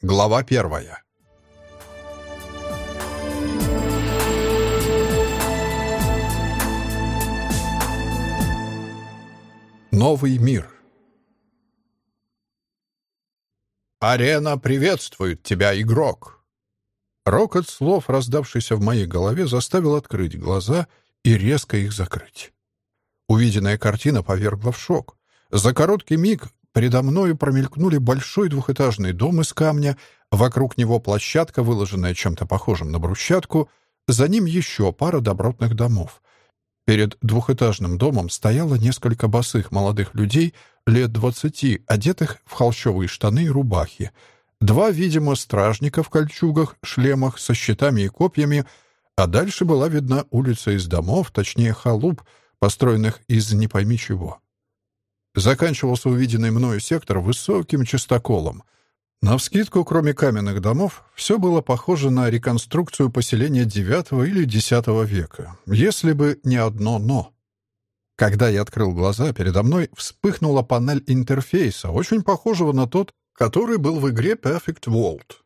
Глава первая. Новый мир. «Арена приветствует тебя, игрок!» Рокот слов, раздавшийся в моей голове, заставил открыть глаза и резко их закрыть. Увиденная картина повергла в шок. За короткий миг Передо мною промелькнули большой двухэтажный дом из камня, вокруг него площадка, выложенная чем-то похожим на брусчатку, за ним еще пара добротных домов. Перед двухэтажным домом стояло несколько босых молодых людей лет двадцати, одетых в холщовые штаны и рубахи. Два, видимо, стражника в кольчугах, шлемах, со щитами и копьями, а дальше была видна улица из домов, точнее халуп, построенных из не пойми чего. Заканчивался увиденный мною сектор высоким частоколом. Навскидку, кроме каменных домов, все было похоже на реконструкцию поселения IX или X века, если бы не одно «но». Когда я открыл глаза, передо мной вспыхнула панель интерфейса, очень похожего на тот, который был в игре Perfect World.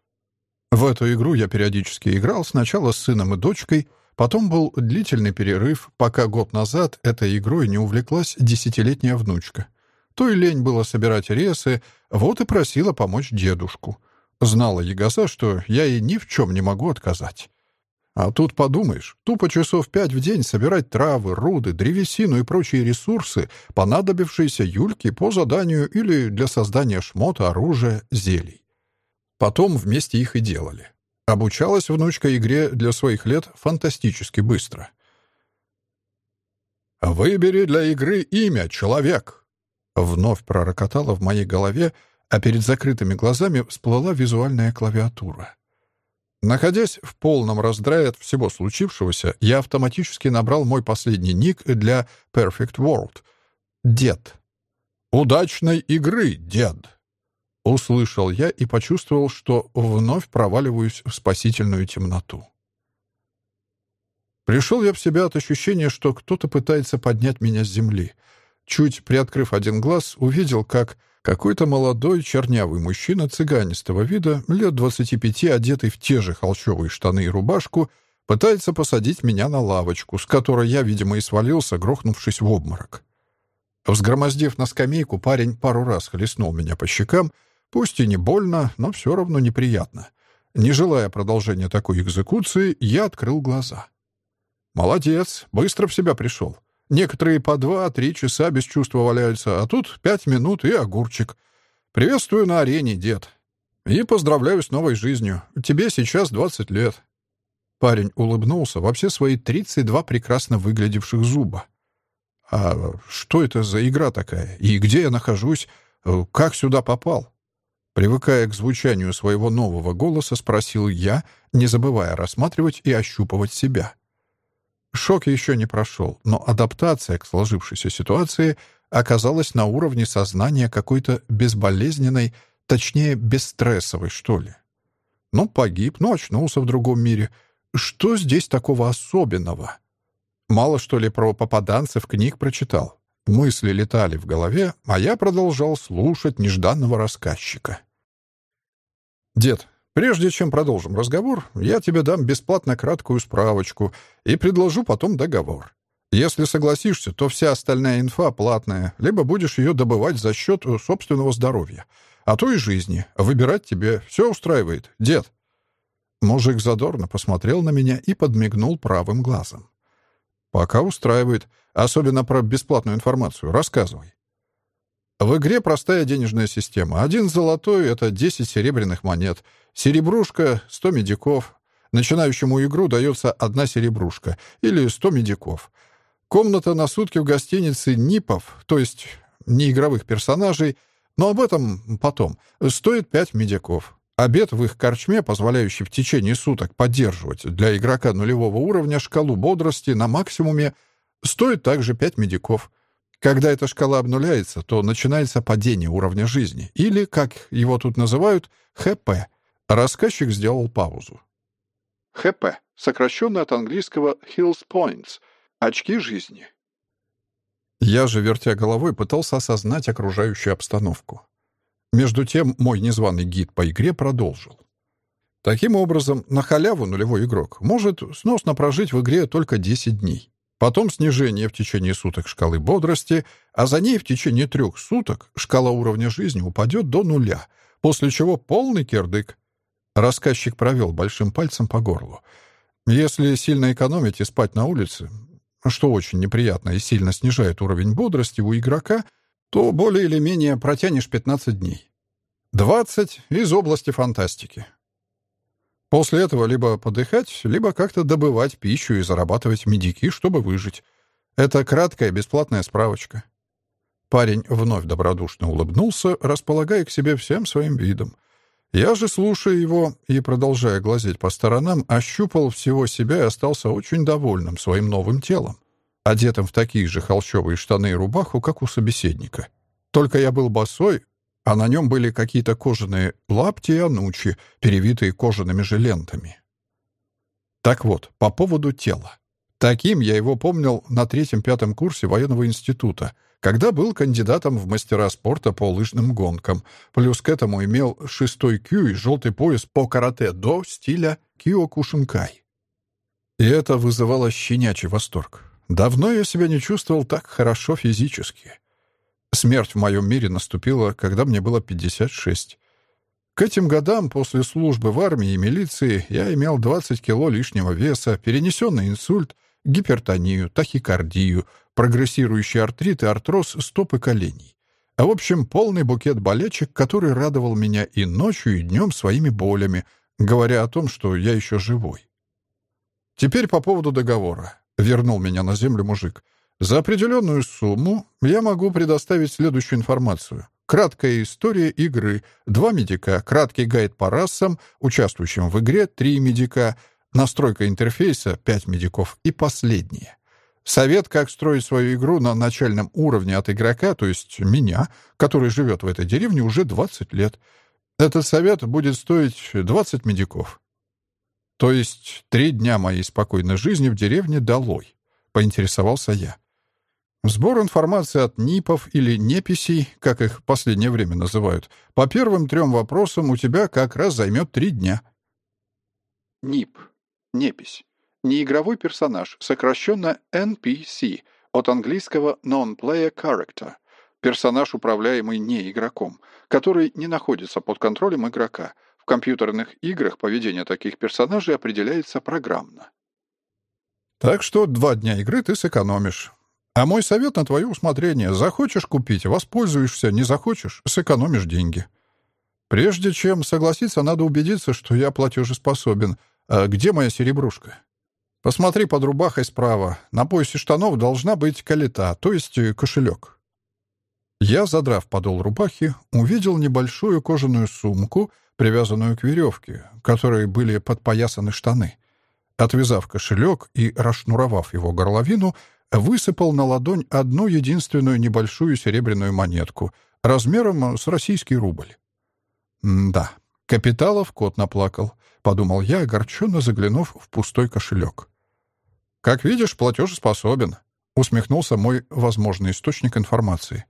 В эту игру я периодически играл сначала с сыном и дочкой, потом был длительный перерыв, пока год назад этой игрой не увлеклась десятилетняя внучка. То и лень было собирать ресы, вот и просила помочь дедушку. Знала Ягоса, что я ей ни в чем не могу отказать. А тут подумаешь, тупо часов пять в день собирать травы, руды, древесину и прочие ресурсы, понадобившиеся Юльке по заданию или для создания шмота, оружия, зелий. Потом вместе их и делали. Обучалась внучка игре для своих лет фантастически быстро. «Выбери для игры имя, человек!» Вновь пророкотало в моей голове, а перед закрытыми глазами всплыла визуальная клавиатура. Находясь в полном раздрае от всего случившегося, я автоматически набрал мой последний ник для Perfect World — «Дед». «Удачной игры, дед!» Услышал я и почувствовал, что вновь проваливаюсь в спасительную темноту. Пришел я в себя от ощущения, что кто-то пытается поднять меня с земли — Чуть приоткрыв один глаз, увидел, как какой-то молодой чернявый мужчина цыганистого вида, лет 25, одетый в те же холщовые штаны и рубашку, пытается посадить меня на лавочку, с которой я, видимо, и свалился, грохнувшись в обморок. Взгромоздив на скамейку, парень пару раз хлестнул меня по щекам, пусть и не больно, но все равно неприятно. Не желая продолжения такой экзекуции, я открыл глаза. «Молодец, быстро в себя пришел. Некоторые по два-три часа без чувства валяются, а тут пять минут и огурчик. Приветствую на арене, дед. И поздравляю с новой жизнью. Тебе сейчас двадцать лет». Парень улыбнулся во все свои тридцать два прекрасно выглядевших зуба. «А что это за игра такая? И где я нахожусь? Как сюда попал?» Привыкая к звучанию своего нового голоса, спросил я, не забывая рассматривать и ощупывать себя. Шок еще не прошел, но адаптация к сложившейся ситуации оказалась на уровне сознания какой-то безболезненной, точнее, бесстрессовой, что ли. Ну, погиб, ну, очнулся в другом мире. Что здесь такого особенного? Мало, что ли, про попаданцев книг прочитал. Мысли летали в голове, а я продолжал слушать нежданного рассказчика. «Дед, Прежде чем продолжим разговор, я тебе дам бесплатно краткую справочку и предложу потом договор. Если согласишься, то вся остальная инфа платная, либо будешь ее добывать за счет э, собственного здоровья, а то и жизни. Выбирать тебе все устраивает, дед». Мужик задорно посмотрел на меня и подмигнул правым глазом. «Пока устраивает. Особенно про бесплатную информацию. Рассказывай». В игре простая денежная система. Один золотой — это 10 серебряных монет. Серебрушка — 100 медиков. Начинающему игру дается одна серебрушка или 100 медиков. Комната на сутки в гостинице НИПов, то есть неигровых персонажей, но об этом потом, стоит 5 медиков. Обед в их корчме, позволяющий в течение суток поддерживать для игрока нулевого уровня шкалу бодрости на максимуме, стоит также 5 медиков — когда эта шкала обнуляется, то начинается падение уровня жизни, или, как его тут называют, ХП. Рассказчик сделал паузу. ХП, сокращенно от английского Hills Points, очки жизни. Я же, вертя головой, пытался осознать окружающую обстановку. Между тем мой незваный гид по игре продолжил. Таким образом, на халяву нулевой игрок может сносно прожить в игре только 10 дней. Потом снижение в течение суток шкалы бодрости, а за ней в течение трех суток шкала уровня жизни упадет до нуля, после чего полный кирдык. Рассказчик провел большим пальцем по горлу. Если сильно экономить и спать на улице, что очень неприятно и сильно снижает уровень бодрости у игрока, то более или менее протянешь 15 дней. 20 из области фантастики. После этого либо подыхать, либо как-то добывать пищу и зарабатывать медики, чтобы выжить. Это краткая бесплатная справочка. Парень вновь добродушно улыбнулся, располагая к себе всем своим видом. Я же, слушая его и продолжая глазеть по сторонам, ощупал всего себя и остался очень довольным своим новым телом, одетым в такие же холщовые штаны и рубаху, как у собеседника. Только я был босой, а на нем были какие-то кожаные лапти и анучи, перевитые кожаными же лентами. Так вот, по поводу тела. Таким я его помнил на третьем-пятом курсе военного института, когда был кандидатом в мастера спорта по лыжным гонкам, плюс к этому имел шестой кю и желтый пояс по карате до стиля киокушинкай. И это вызывало щенячий восторг. Давно я себя не чувствовал так хорошо физически. Смерть в моем мире наступила, когда мне было 56. К этим годам после службы в армии и милиции я имел 20 кило лишнего веса, перенесенный инсульт, гипертонию, тахикардию, прогрессирующий артрит и артроз стоп и коленей. А в общем, полный букет болячек, который радовал меня и ночью, и днем своими болями, говоря о том, что я еще живой. Теперь по поводу договора. Вернул меня на землю мужик. За определенную сумму я могу предоставить следующую информацию. Краткая история игры, два медика, краткий гайд по расам, участвующим в игре, три медика, настройка интерфейса, пять медиков и последнее. Совет, как строить свою игру на начальном уровне от игрока, то есть меня, который живет в этой деревне уже 20 лет. Этот совет будет стоить 20 медиков. То есть три дня моей спокойной жизни в деревне долой, поинтересовался я. Сбор информации от НИПов или неписей, как их в последнее время называют, по первым трем вопросам у тебя как раз займет три дня. НИП. Непись. Неигровой персонаж, сокращенно NPC, от английского Non-Player Character. Персонаж, управляемый не игроком, который не находится под контролем игрока. В компьютерных играх поведение таких персонажей определяется программно. Так что два дня игры ты сэкономишь. А мой совет на твое усмотрение. Захочешь купить — воспользуешься, не захочешь — сэкономишь деньги. Прежде чем согласиться, надо убедиться, что я платежеспособен. А где моя серебрушка? Посмотри под рубахой справа. На поясе штанов должна быть калита, то есть э, кошелек. Я, задрав подол рубахи, увидел небольшую кожаную сумку, привязанную к веревке, которой были подпоясаны штаны. Отвязав кошелек и расшнуровав его горловину, высыпал на ладонь одну единственную небольшую серебряную монетку размером с российский рубль. «Да, капиталов кот наплакал», — подумал я, огорченно заглянув в пустой кошелек. «Как видишь, платежеспособен», — усмехнулся мой возможный источник информации.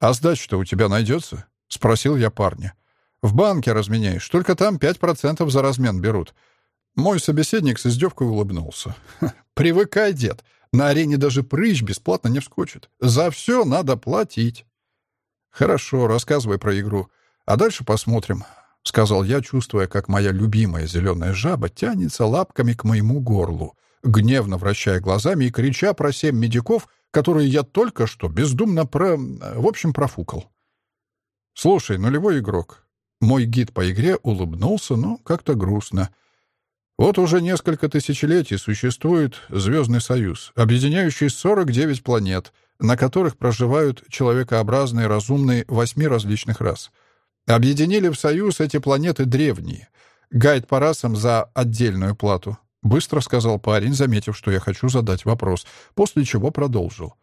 «А сдача-то у тебя найдется?» — спросил я парня. «В банке разменяешь, только там пять процентов за размен берут». Мой собеседник с издевкой улыбнулся. «Привыкай, дед. На арене даже прыщ бесплатно не вскочит. За все надо платить. Хорошо, рассказывай про игру. А дальше посмотрим, — сказал я, чувствуя, как моя любимая зеленая жаба тянется лапками к моему горлу, гневно вращая глазами и крича про семь медиков, которые я только что бездумно про... в общем, профукал. «Слушай, нулевой игрок». Мой гид по игре улыбнулся, но как-то грустно — вот уже несколько тысячелетий существует Звездный Союз, объединяющий 49 планет, на которых проживают человекообразные разумные восьми различных рас. Объединили в Союз эти планеты древние. Гайд по расам за отдельную плату. Быстро сказал парень, заметив, что я хочу задать вопрос, после чего продолжил.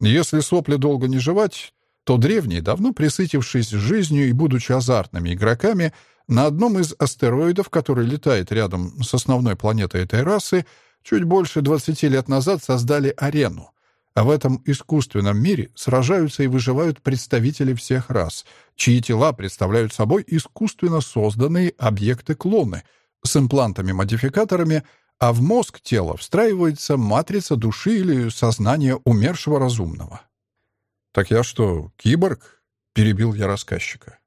Если сопли долго не жевать, то древние, давно присытившись жизнью и будучи азартными игроками, на одном из астероидов, который летает рядом с основной планетой этой расы, чуть больше 20 лет назад создали арену. А в этом искусственном мире сражаются и выживают представители всех рас, чьи тела представляют собой искусственно созданные объекты-клоны с имплантами-модификаторами, а в мозг тела встраивается матрица души или сознания умершего разумного. «Так я что, киборг?» — перебил я рассказчика.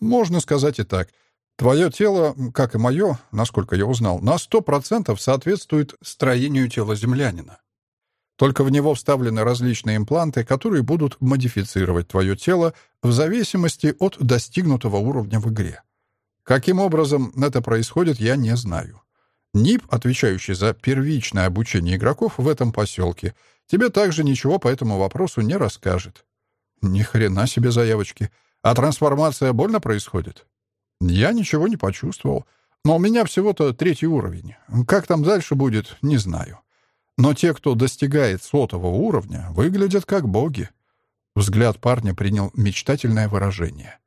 «Можно сказать и так. Твое тело, как и мое, насколько я узнал, на сто процентов соответствует строению тела землянина. Только в него вставлены различные импланты, которые будут модифицировать твое тело в зависимости от достигнутого уровня в игре. Каким образом это происходит, я не знаю. НИП, отвечающий за первичное обучение игроков в этом поселке, тебе также ничего по этому вопросу не расскажет. Ни хрена себе заявочки. А трансформация больно происходит? Я ничего не почувствовал. Но у меня всего-то третий уровень. Как там дальше будет, не знаю. Но те, кто достигает сотого уровня, выглядят как боги. Взгляд парня принял мечтательное выражение.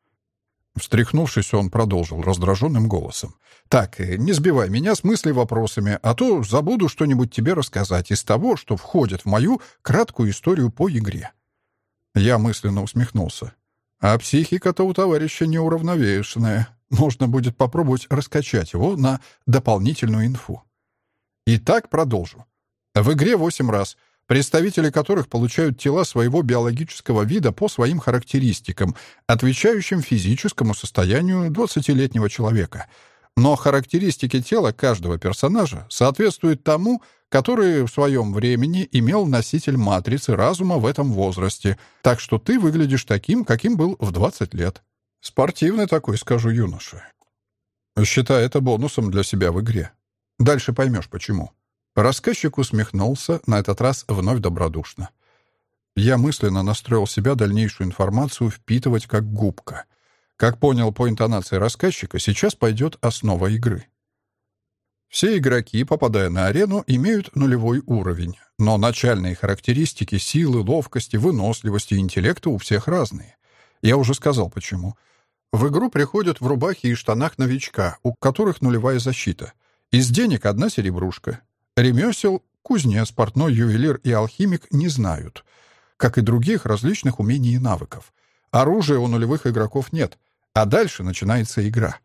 Встряхнувшись, он продолжил раздраженным голосом. «Так, э, не сбивай меня с мыслей вопросами, а то забуду что-нибудь тебе рассказать из того, что входит в мою краткую историю по игре». Я мысленно усмехнулся. «А психика-то у товарища неуравновешенная. Можно будет попробовать раскачать его на дополнительную инфу». Итак, продолжу. В игре восемь раз, представители которых получают тела своего биологического вида по своим характеристикам, отвечающим физическому состоянию 20-летнего человека. Но характеристики тела каждого персонажа соответствуют тому, который в своем времени имел носитель матрицы разума в этом возрасте, так что ты выглядишь таким, каким был в 20 лет. Спортивный такой, скажу юноше. Считай это бонусом для себя в игре. Дальше поймешь, почему. Рассказчик усмехнулся, на этот раз вновь добродушно. Я мысленно настроил себя дальнейшую информацию впитывать как губка. Как понял по интонации рассказчика, сейчас пойдет основа игры. Все игроки, попадая на арену, имеют нулевой уровень, но начальные характеристики силы, ловкости, выносливости и интеллекта у всех разные. Я уже сказал, почему. В игру приходят в рубахе и штанах новичка, у которых нулевая защита. Из денег одна серебрушка. Ремесел, кузнец, портной, ювелир и алхимик не знают, как и других различных умений и навыков. Оружия у нулевых игроков нет, а дальше начинается игра.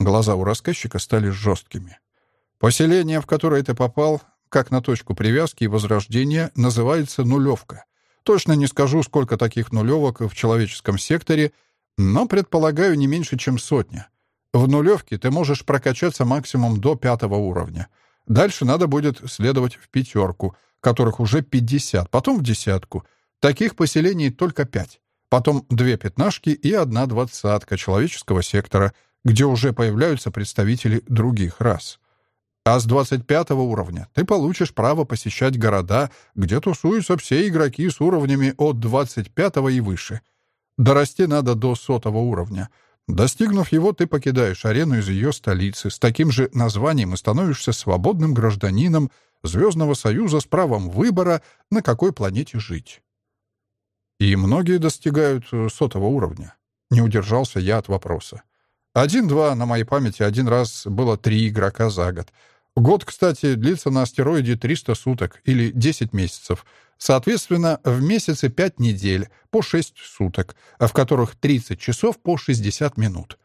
Глаза у рассказчика стали жесткими. Поселение, в которое ты попал, как на точку привязки и возрождения, называется нулевка. Точно не скажу, сколько таких нулевок в человеческом секторе, но предполагаю не меньше, чем сотня. В нулевке ты можешь прокачаться максимум до пятого уровня — Дальше надо будет следовать в пятерку, которых уже 50, потом в десятку. Таких поселений только пять. Потом две пятнашки и одна двадцатка человеческого сектора, где уже появляются представители других рас. А с 25 уровня ты получишь право посещать города, где тусуются все игроки с уровнями от 25 и выше. Дорасти надо до сотого уровня — Достигнув его, ты покидаешь арену из ее столицы с таким же названием и становишься свободным гражданином Звездного Союза с правом выбора, на какой планете жить. И многие достигают э, сотого уровня. Не удержался я от вопроса. Один-два на моей памяти один раз было три игрока за год. Год, кстати, длится на астероиде 300 суток или 10 месяцев — Соответственно, в месяце 5 недель по 6 суток, а в которых 30 часов по 60 минут.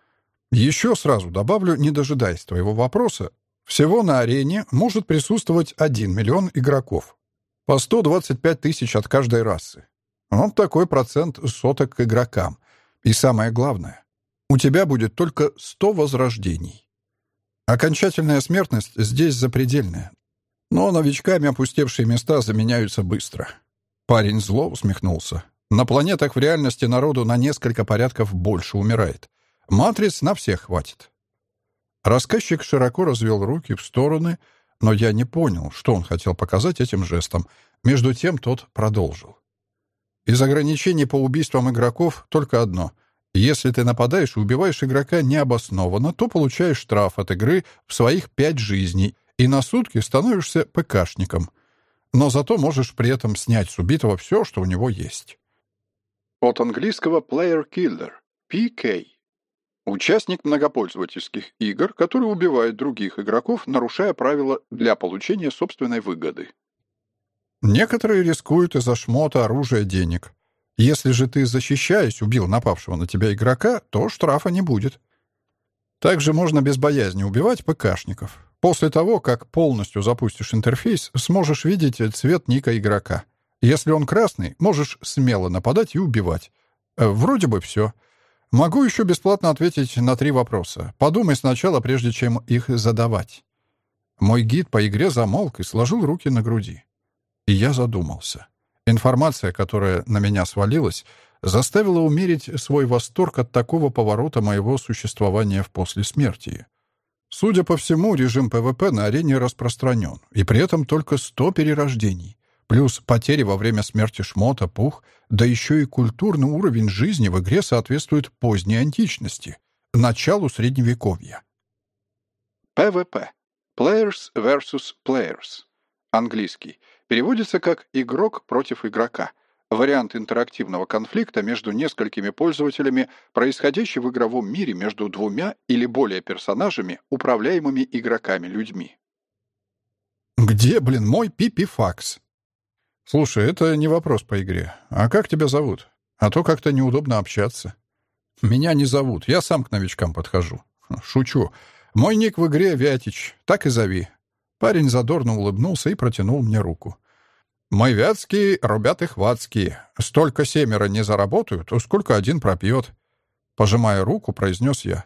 Еще сразу добавлю, не дожидаясь твоего вопроса, всего на арене может присутствовать 1 миллион игроков. По 125 тысяч от каждой расы. Вот такой процент соток к игрокам. И самое главное, у тебя будет только 100 возрождений. Окончательная смертность здесь запредельная, но новичками опустевшие места заменяются быстро. Парень зло усмехнулся. На планетах в реальности народу на несколько порядков больше умирает. Матриц на всех хватит. Рассказчик широко развел руки в стороны, но я не понял, что он хотел показать этим жестом. Между тем тот продолжил. Из ограничений по убийствам игроков только одно. Если ты нападаешь и убиваешь игрока необоснованно, то получаешь штраф от игры в своих пять жизней — и на сутки становишься ПКшником. Но зато можешь при этом снять с убитого все, что у него есть. От английского Player Killer, PK. Участник многопользовательских игр, который убивает других игроков, нарушая правила для получения собственной выгоды. Некоторые рискуют из-за шмота, оружия, денег. Если же ты, защищаясь, убил напавшего на тебя игрока, то штрафа не будет. Также можно без боязни убивать ПКшников. После того, как полностью запустишь интерфейс, сможешь видеть цвет ника игрока. Если он красный, можешь смело нападать и убивать. Э, вроде бы все. Могу еще бесплатно ответить на три вопроса. Подумай сначала, прежде чем их задавать. Мой гид по игре замолк и сложил руки на груди. И я задумался. Информация, которая на меня свалилась, заставила умерить свой восторг от такого поворота моего существования в после смерти. Судя по всему, режим PvP на арене распространен, и при этом только 100 перерождений, плюс потери во время смерти шмота, пух, да еще и культурный уровень жизни в игре соответствует поздней античности, началу Средневековья. PvP. Players versus Players. Английский. Переводится как «игрок против игрока», вариант интерактивного конфликта между несколькими пользователями, происходящий в игровом мире между двумя или более персонажами, управляемыми игроками-людьми. «Где, блин, мой пипифакс?» «Слушай, это не вопрос по игре. А как тебя зовут? А то как-то неудобно общаться». «Меня не зовут. Я сам к новичкам подхожу». «Шучу. Мой ник в игре Вятич. Так и зови». Парень задорно улыбнулся и протянул мне руку. «Мы вятские, ребята хватские. Столько семеро не заработают, сколько один пропьет». Пожимая руку, произнес я.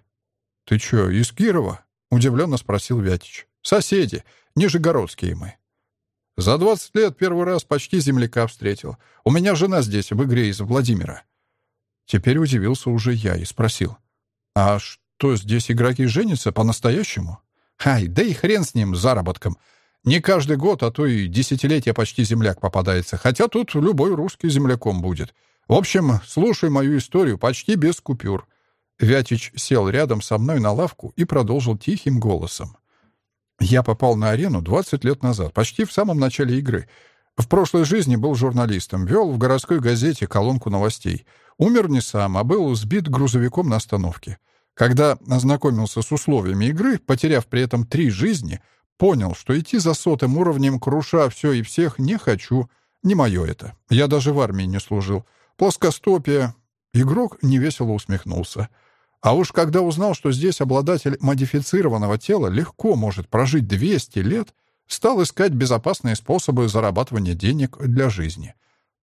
«Ты чё, из Кирова?» — удивленно спросил Вятич. «Соседи. Нижегородские мы». «За двадцать лет первый раз почти земляка встретил. У меня жена здесь, в игре из Владимира». Теперь удивился уже я и спросил. «А что, здесь игроки женятся по-настоящему?» «Ай, да и хрен с ним, заработком. Не каждый год, а то и десятилетия почти земляк попадается, хотя тут любой русский земляком будет. В общем, слушай мою историю почти без купюр». Вятич сел рядом со мной на лавку и продолжил тихим голосом. «Я попал на арену 20 лет назад, почти в самом начале игры. В прошлой жизни был журналистом, вел в городской газете колонку новостей. Умер не сам, а был сбит грузовиком на остановке. Когда ознакомился с условиями игры, потеряв при этом три жизни, Понял, что идти за сотым уровнем, круша все и всех, не хочу. Не мое это. Я даже в армии не служил. Плоскостопие. Игрок невесело усмехнулся. А уж когда узнал, что здесь обладатель модифицированного тела легко может прожить 200 лет, стал искать безопасные способы зарабатывания денег для жизни.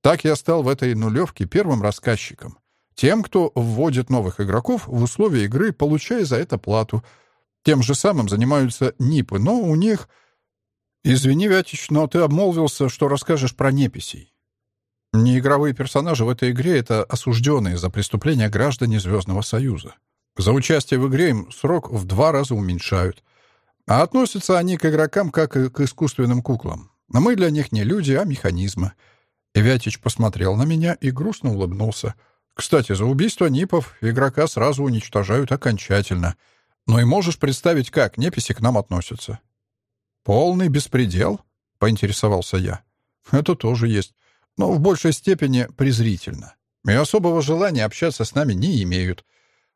Так я стал в этой нулевке первым рассказчиком. Тем, кто вводит новых игроков в условия игры, получая за это плату — тем же самым занимаются НИПы, но у них... Извини, Вятич, но ты обмолвился, что расскажешь про неписей. Неигровые персонажи в этой игре — это осужденные за преступления граждане Звездного Союза. За участие в игре им срок в два раза уменьшают. А относятся они к игрокам как и к искусственным куклам. Но мы для них не люди, а механизмы. И Вятич посмотрел на меня и грустно улыбнулся. Кстати, за убийство НИПов игрока сразу уничтожают окончательно — ну и можешь представить, как неписи к нам относятся. «Полный беспредел?» — поинтересовался я. «Это тоже есть, но в большей степени презрительно. И особого желания общаться с нами не имеют.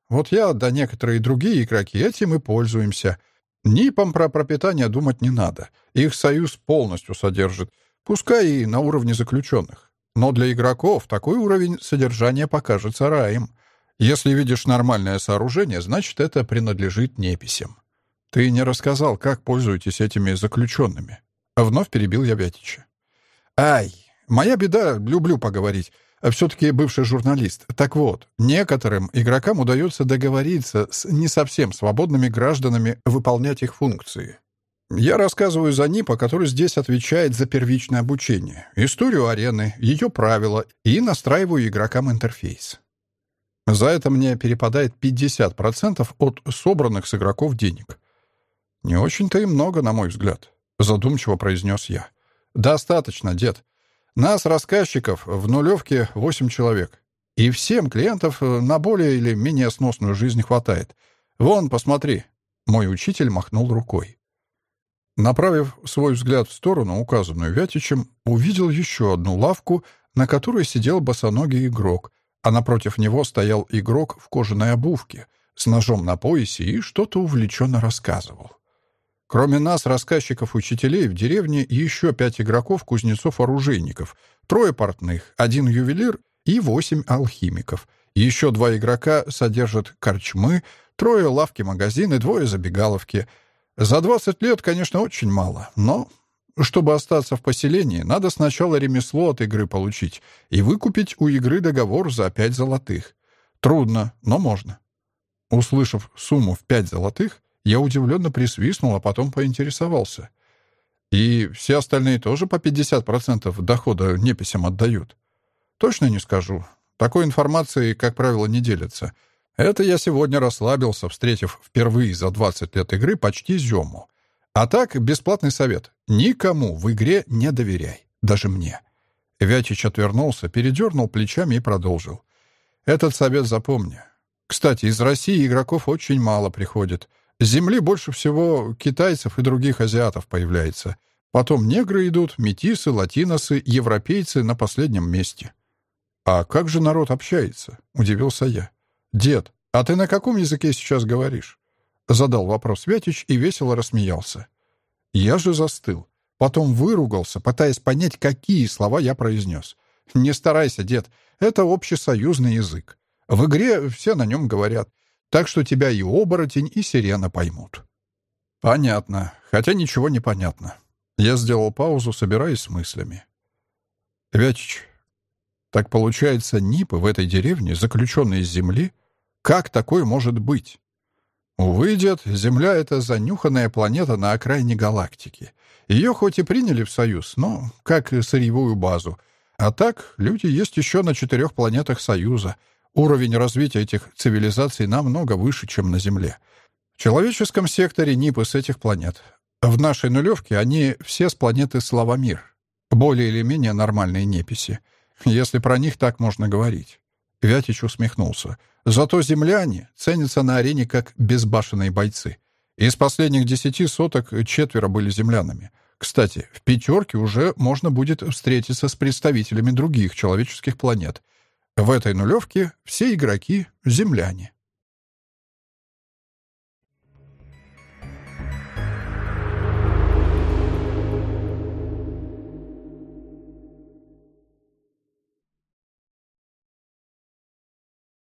Вот я, да некоторые другие игроки этим и пользуемся. НИПам про пропитание думать не надо. Их союз полностью содержит, пускай и на уровне заключенных. Но для игроков такой уровень содержания покажется раем. Если видишь нормальное сооружение, значит, это принадлежит неписям. Ты не рассказал, как пользуетесь этими заключенными. Вновь перебил я Вятича. Ай, моя беда, люблю поговорить. Все-таки бывший журналист. Так вот, некоторым игрокам удается договориться с не совсем свободными гражданами выполнять их функции. Я рассказываю за НИПа, который здесь отвечает за первичное обучение, историю арены, ее правила и настраиваю игрокам интерфейс. За это мне перепадает 50% от собранных с игроков денег. Не очень-то и много, на мой взгляд, задумчиво произнес я. Достаточно, дед. Нас, рассказчиков, в нулевке 8 человек. И всем клиентов э, на более или менее сносную жизнь хватает. Вон, посмотри. Мой учитель махнул рукой. Направив свой взгляд в сторону, указанную Вятичем, увидел еще одну лавку, на которой сидел босоногий игрок — а напротив него стоял игрок в кожаной обувке с ножом на поясе и что-то увлеченно рассказывал. Кроме нас, рассказчиков-учителей, в деревне еще пять игроков, кузнецов-оружейников, трое портных, один ювелир и восемь алхимиков. Еще два игрока содержат корчмы, трое лавки-магазины, двое забегаловки. За 20 лет, конечно, очень мало, но чтобы остаться в поселении, надо сначала ремесло от игры получить и выкупить у игры договор за пять золотых. Трудно, но можно. Услышав сумму в пять золотых, я удивленно присвистнул, а потом поинтересовался. И все остальные тоже по 50% дохода неписям отдают? Точно не скажу. Такой информацией, как правило, не делятся. Это я сегодня расслабился, встретив впервые за 20 лет игры почти Зему. А так, бесплатный совет. Никому в игре не доверяй. Даже мне. Вятич отвернулся, передернул плечами и продолжил. Этот совет запомни. Кстати, из России игроков очень мало приходит. С земли больше всего китайцев и других азиатов появляется. Потом негры идут, метисы, латиносы, европейцы на последнем месте. «А как же народ общается?» — удивился я. «Дед, а ты на каком языке сейчас говоришь?» Задал вопрос Вятич и весело рассмеялся. Я же застыл. Потом выругался, пытаясь понять, какие слова я произнес. «Не старайся, дед, это общесоюзный язык. В игре все на нем говорят. Так что тебя и оборотень, и сирена поймут». «Понятно. Хотя ничего не понятно». Я сделал паузу, собираясь с мыслями. «Вятич, так получается, Нипы в этой деревне, заключенные из земли? Как такое может быть?» Увы, дед, Земля — это занюханная планета на окраине галактики. Ее хоть и приняли в Союз, но как сырьевую базу. А так, люди есть еще на четырех планетах Союза — Уровень развития этих цивилизаций намного выше, чем на Земле. В человеческом секторе НИПы с этих планет. В нашей нулевке они все с планеты Славомир. Более или менее нормальные неписи. Если про них так можно говорить. Вятич усмехнулся. Зато земляне ценятся на арене как безбашенные бойцы. Из последних десяти соток четверо были землянами. Кстати, в пятерке уже можно будет встретиться с представителями других человеческих планет, в этой нулевке все игроки — земляне.